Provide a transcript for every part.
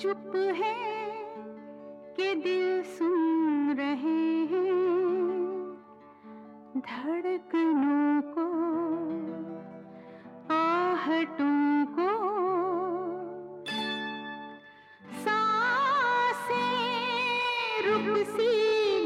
चुप है के दिल सुन रहे हैं धड़कनों को, आहटों को। सांसे रुक सी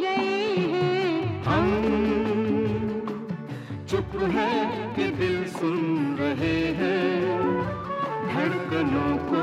गए हैं। हम चुप है कि दिल सुन रहे हैं धड़कनों को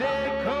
देखो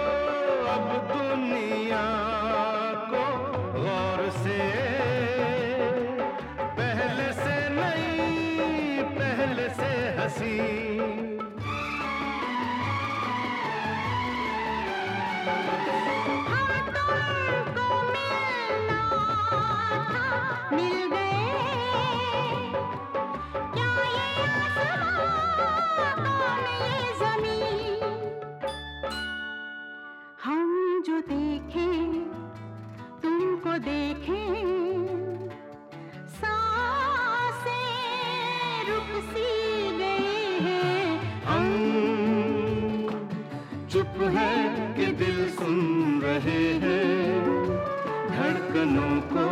तुमको देखें। साँसें चुप है कि दिल सुन रहे हैं। धड़कनों को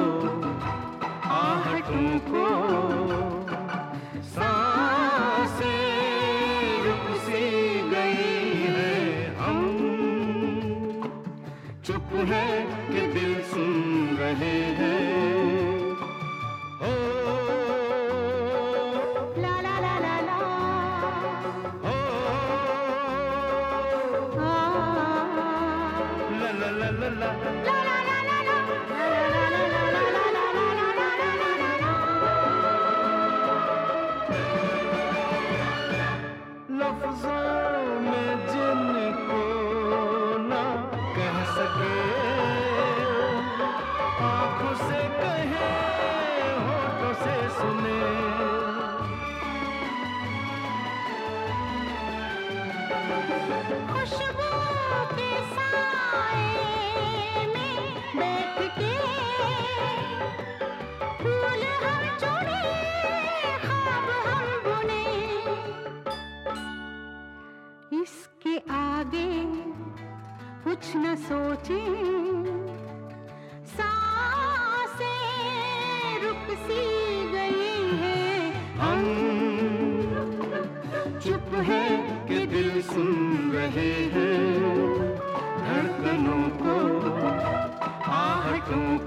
आहटों को। है कि दिल सुन रहे हैं। हो ला ला ला ला ला हो ला ला ला ला ला में जिनको ना कह सके आगे कुछ न सोचें। आहों को आहटों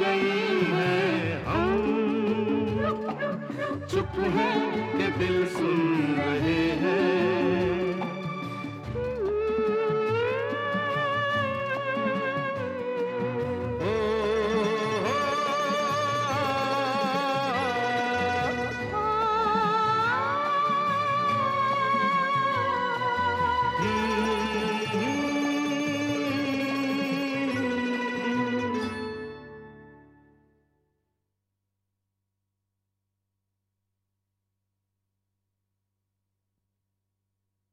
गई है हम चुप है कि दिल सुन